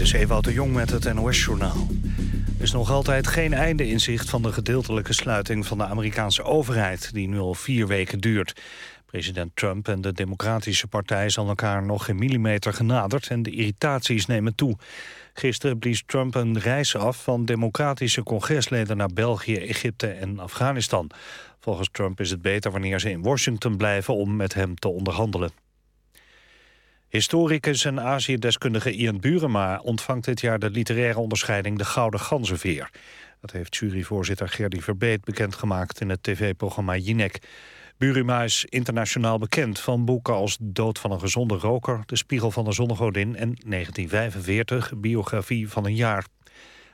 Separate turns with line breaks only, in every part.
is Ewout de Jong met het NOS-journaal. Er is nog altijd geen einde in zicht van de gedeeltelijke sluiting van de Amerikaanse overheid... die nu al vier weken duurt. President Trump en de Democratische Partij zijn elkaar nog geen millimeter genaderd... en de irritaties nemen toe. Gisteren blies Trump een reis af van democratische congresleden naar België, Egypte en Afghanistan. Volgens Trump is het beter wanneer ze in Washington blijven om met hem te onderhandelen. Historicus en Azië-deskundige Ian Burema ontvangt dit jaar de literaire onderscheiding De Gouden Ganzenveer. Dat heeft juryvoorzitter Gerdy Verbeet bekendgemaakt in het tv-programma Jinek. Burema is internationaal bekend van boeken als Dood van een gezonde roker, De Spiegel van de Zonnegodin en 1945, Biografie van een jaar.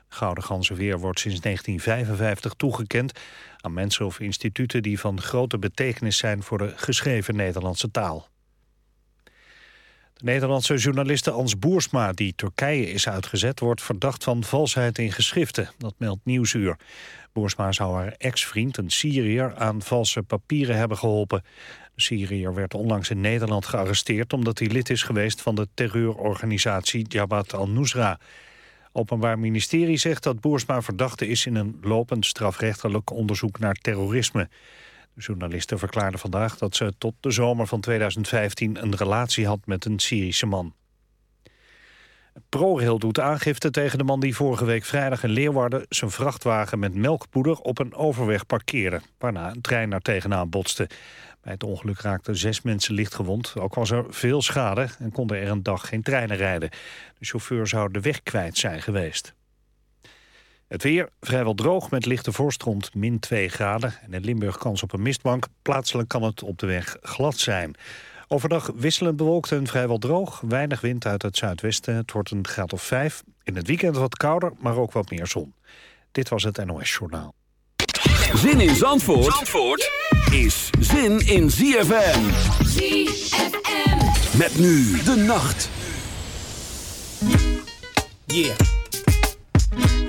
Gouden Ganzenveer wordt sinds 1955 toegekend aan mensen of instituten die van grote betekenis zijn voor de geschreven Nederlandse taal. De Nederlandse journaliste Ans Boersma, die Turkije is uitgezet... wordt verdacht van valsheid in geschriften. Dat meldt Nieuwsuur. Boersma zou haar ex-vriend, een Syriër, aan valse papieren hebben geholpen. De Syriër werd onlangs in Nederland gearresteerd... omdat hij lid is geweest van de terreurorganisatie Jabhat al-Nusra. Openbaar Ministerie zegt dat Boersma verdachte is... in een lopend strafrechtelijk onderzoek naar terrorisme. De journaliste verklaarde vandaag dat ze tot de zomer van 2015 een relatie had met een Syrische man. ProRail doet aangifte tegen de man die vorige week vrijdag in Leeuwarden... zijn vrachtwagen met melkpoeder op een overweg parkeerde... waarna een trein daar tegenaan botste. Bij het ongeluk raakten zes mensen lichtgewond. Ook was er veel schade en konden er een dag geen treinen rijden. De chauffeur zou de weg kwijt zijn geweest. Het weer vrijwel droog met lichte vorst rond min 2 graden. En in Limburg kans op een mistbank. Plaatselijk kan het op de weg glad zijn. Overdag wisselend bewolkt en vrijwel droog. Weinig wind uit het zuidwesten. Het wordt een graad of 5. In het weekend wat kouder, maar ook wat meer zon. Dit was het NOS Journaal.
Zin in Zandvoort, Zandvoort is zin in ZFM.
ZFM.
Met nu de nacht.
Yeah.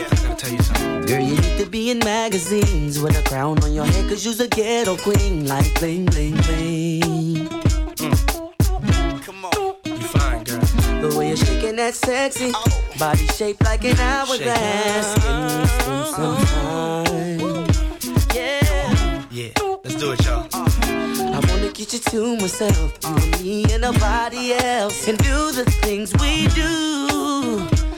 Yeah, I gotta tell you something.
Girl, you need to be in magazines with a crown on your head, cause you's a ghetto queen, like bling, bling, bling.
Mm. Come on, you fine, girl.
The way you're shaking that sexy oh. body shaped like an hourglass. Give me some time. Yeah.
Yeah, let's do it, y'all.
I wanna get you to myself, and me and nobody else, and do the things we do.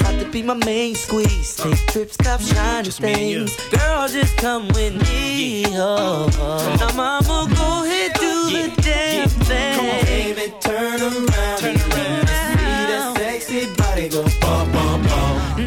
about to be my main squeeze. Take trips, cop shiny
Just me and you.
things. Girl, just come with me. Oh, oh. Now, mama, go ahead, do
Yeah.
the damn thing.
Come on, baby, turn around. Turn around. See that sexy body go bum, bum, bum.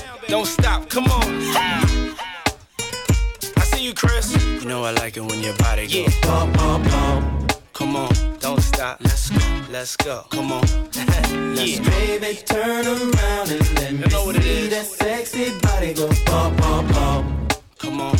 Don't stop, come on. I see you, Chris. You know I like it when your body goes yeah. bum, bum, bum. Come on, don't stop. Let's go, let's go. Come on.
let's yeah. baby, turn around and let me you know see that sexy body go bum, bum, bum.
Come on,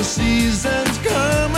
Okay.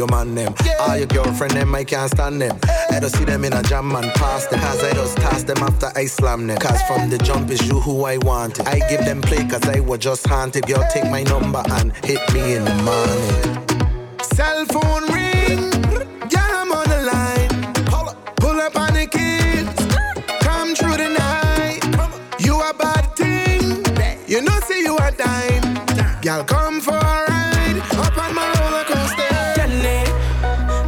your
man them. Yeah. All your girlfriend them, I can't stand them. Hey. I don't see them in a jam and pass them. Cause I just toss them after I slam them. Cause hey. from the jump is you who I want. I give them play cause I was just haunted. Girl, take my number and hit me in the morning.
Cell phone ring, girl, I'm on the line. Pull up on the kids, come through the. You a bad thing, you know see you a dime. Girl, come for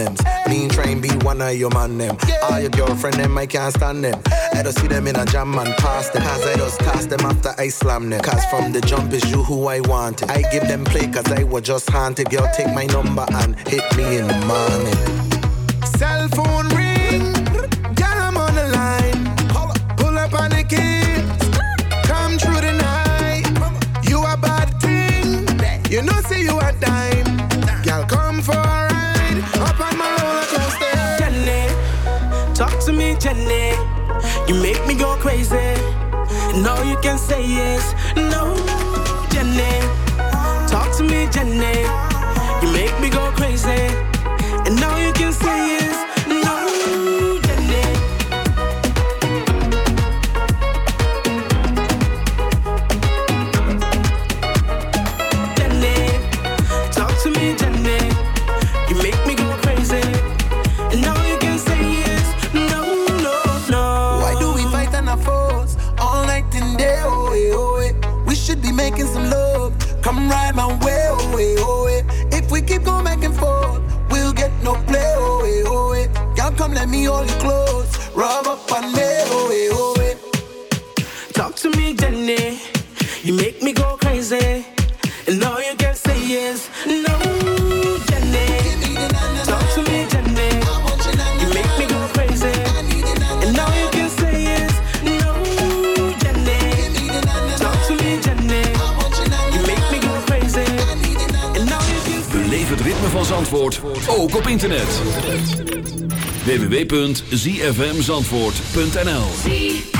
problems. Me trying be one of your man them. All your girlfriend them, I can't stand them. I don't see them in a jam and pass them. Cause I just toss them after I slam them. Cause from the jump is you who I wanted. I give them play cause I was just haunted. Girl, take my number and hit me in the morning.
No, you can say yes. No, Jenny. Talk to me, Jenny. You make me go crazy.
www.zfmzandvoort.nl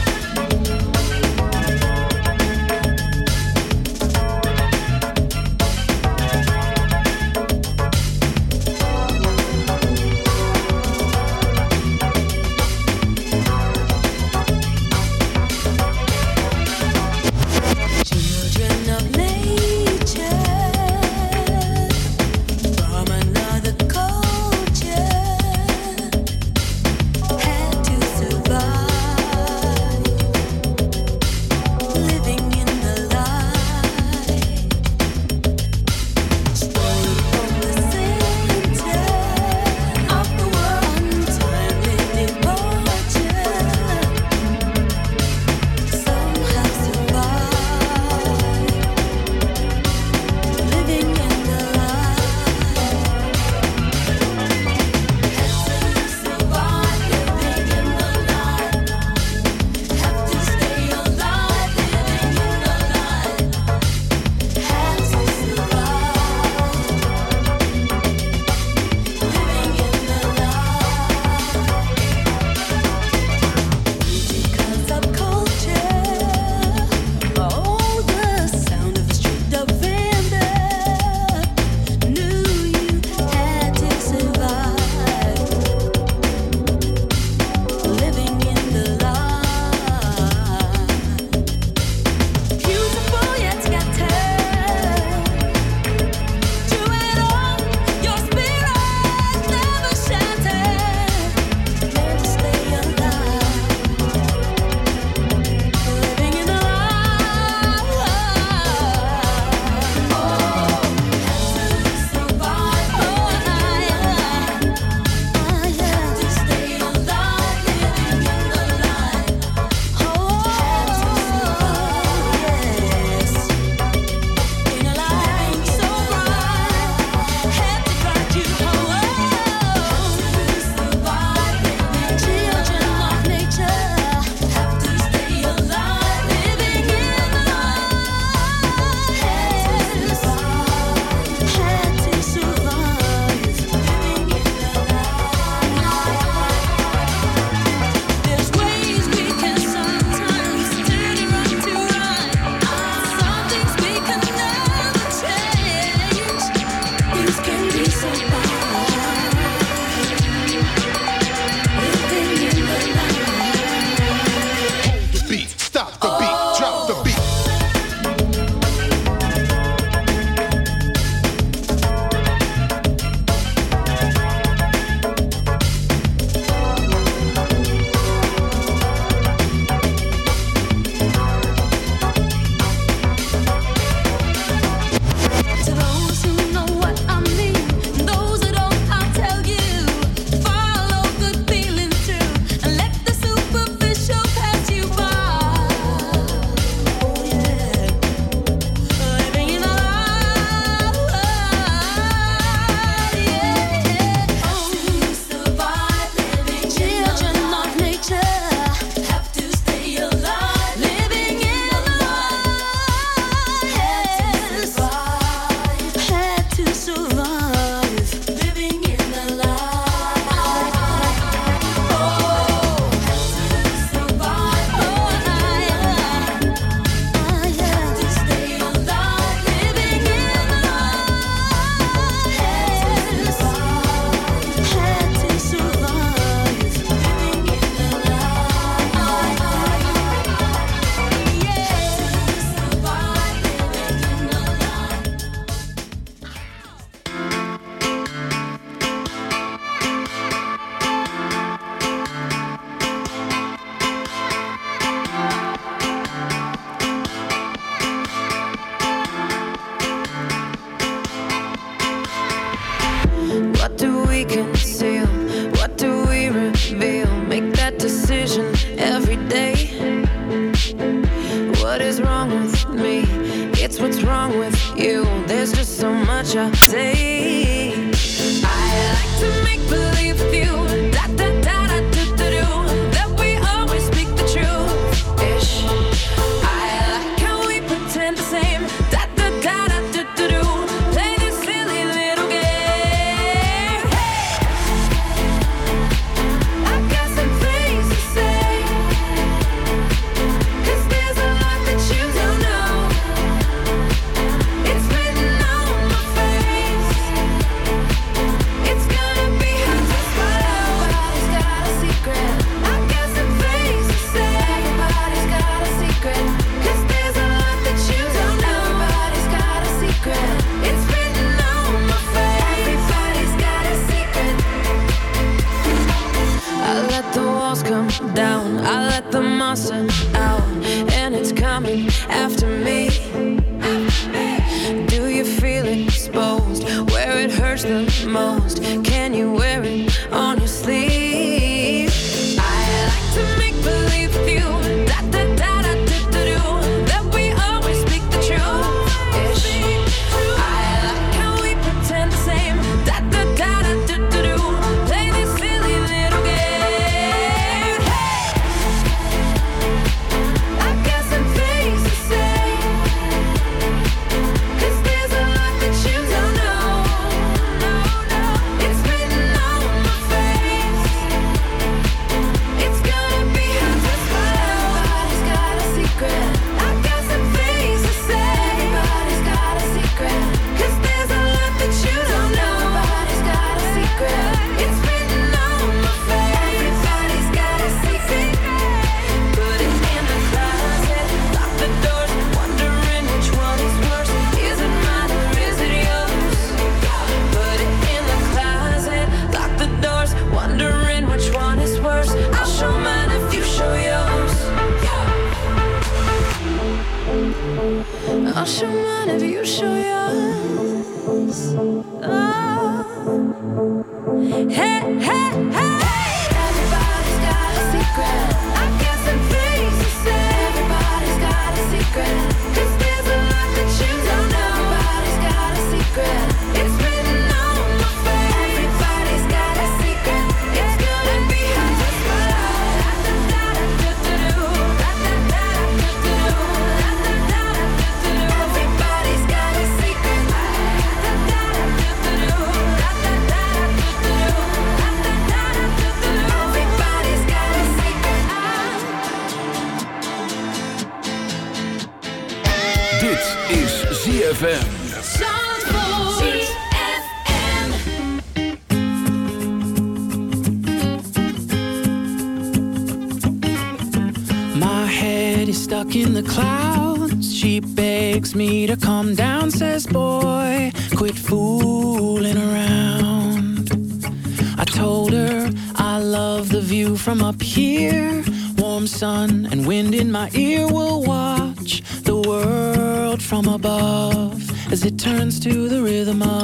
as it turns to the rhythm of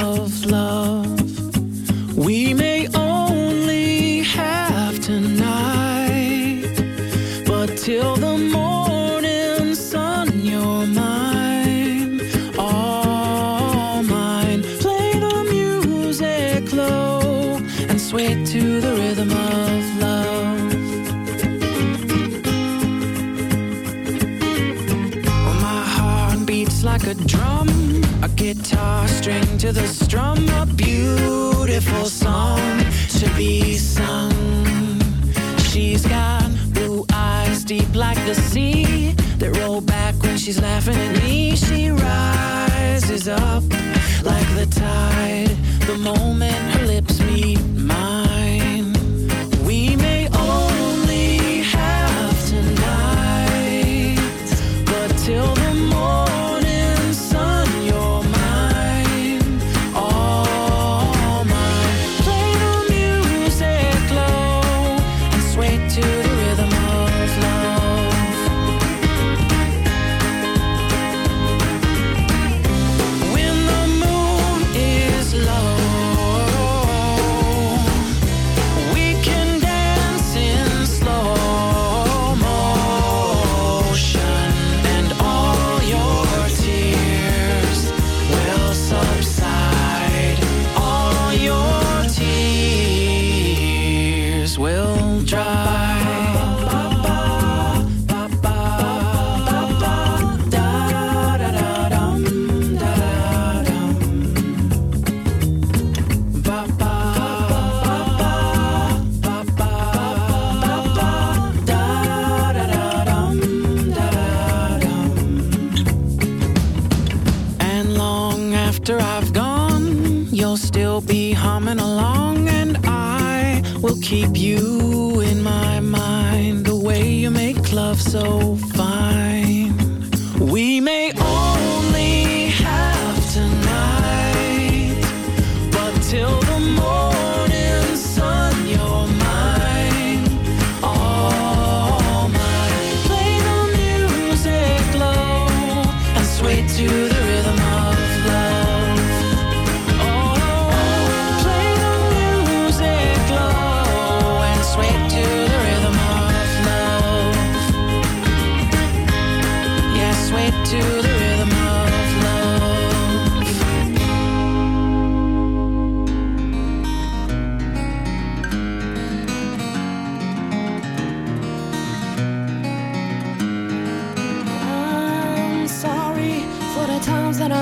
sea that roll back when she's laughing at me. She rises up like the tide the moment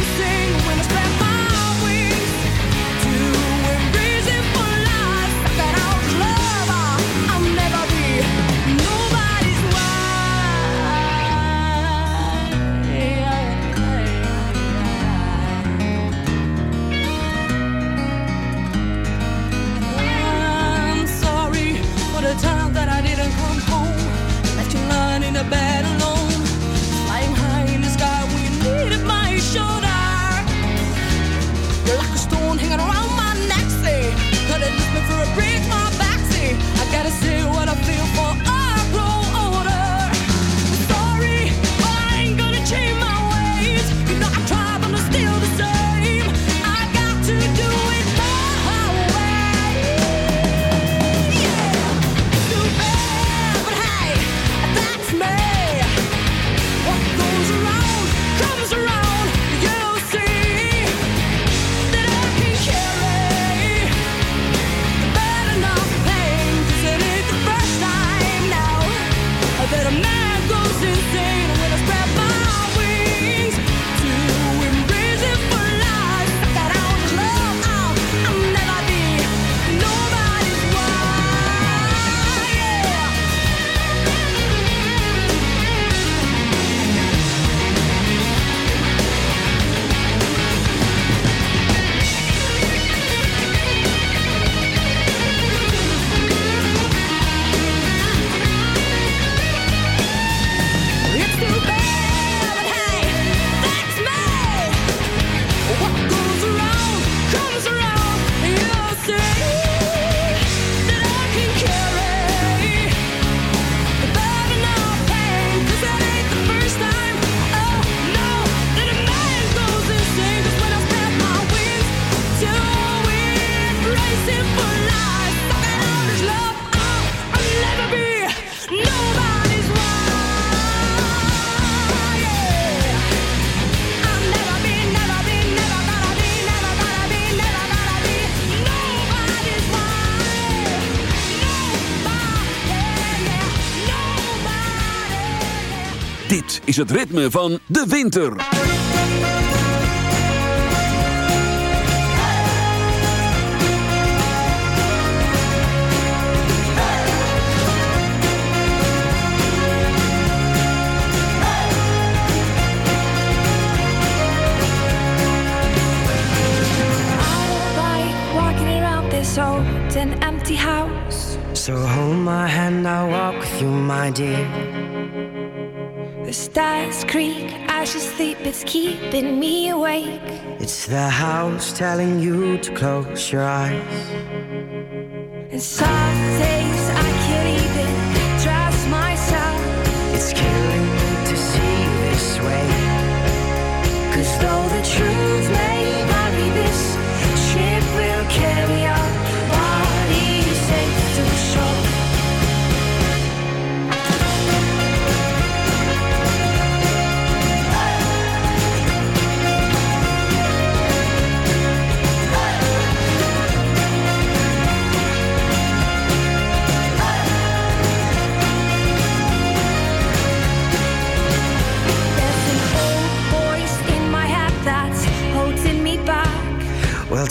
insane
is het ritme van de winter.
like walking around this old and empty house.
So hold my hand, I'll walk with you, my dear.
Stars creak as you sleep, it's keeping me awake.
It's the house telling you to close your eyes.
And some days I can't even trust myself.
It's killing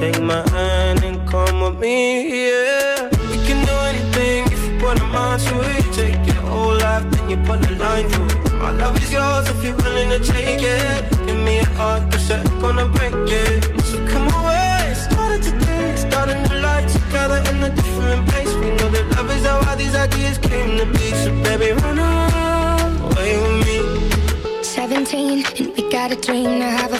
Take my hand and come with me, yeah. We can do anything if you put a mind to it. Take your whole life, then you put a line through it. My love is yours if you're willing to take it. Give me a heart that's gonna break it. So come away, started today, start a new life together in a different place. We know that love is how all these ideas came to be. So baby, run away with me.
17 and we got a dream to have a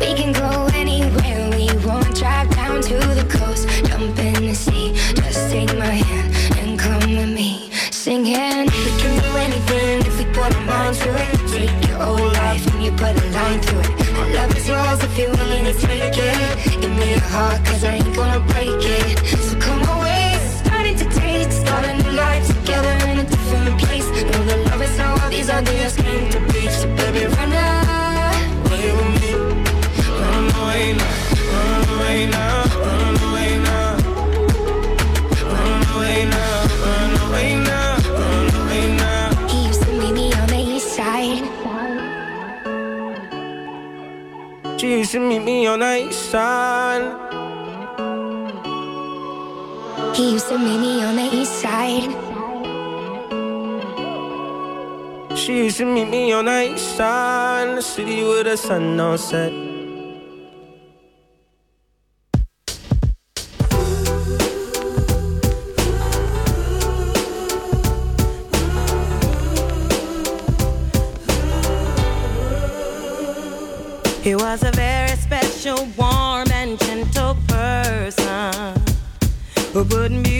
We can go anywhere we want. Drive down to the coast, jump in the sea. Just take my hand and come with me. Singing, we can do anything if we put our mind to it. Take your whole life and you put a line through it. My love is yours if you're willing to take it. Give me your heart, cause I ain't gonna break it. So come away, starting to taste, start a new life together in a different place. Know that love is how all these ideas came to be. So baby, run
She meet me on the east side.
He used to meet me on the east side.
She used to meet me on the east side, in the city with the sun don't set.
He was a very special, warm, and gentle person who put music